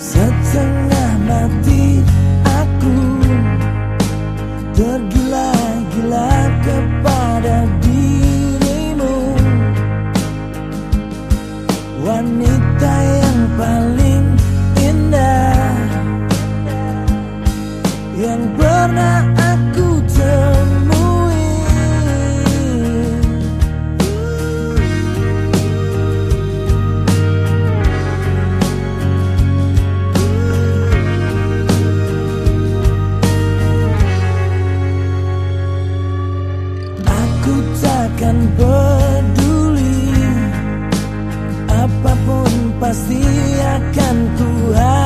色增 takkan peduli. Apa pun pasti akan Tuhan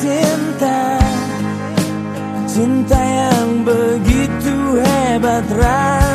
cinta. Cinta yang begitu hebat rasa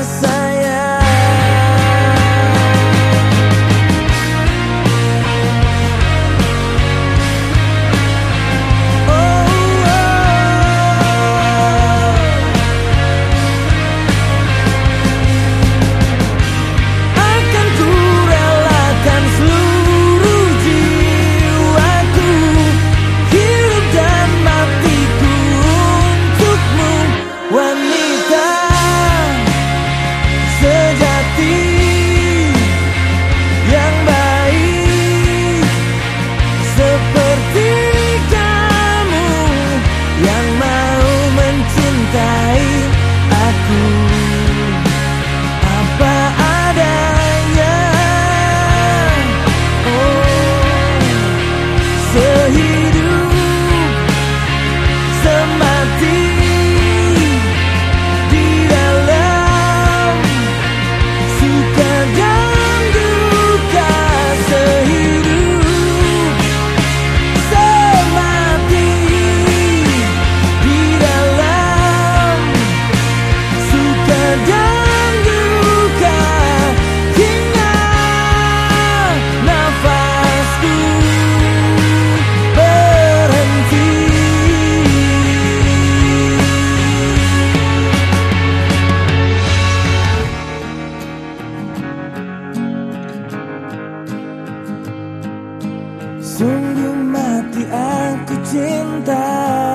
Sungguh mati aku cinta.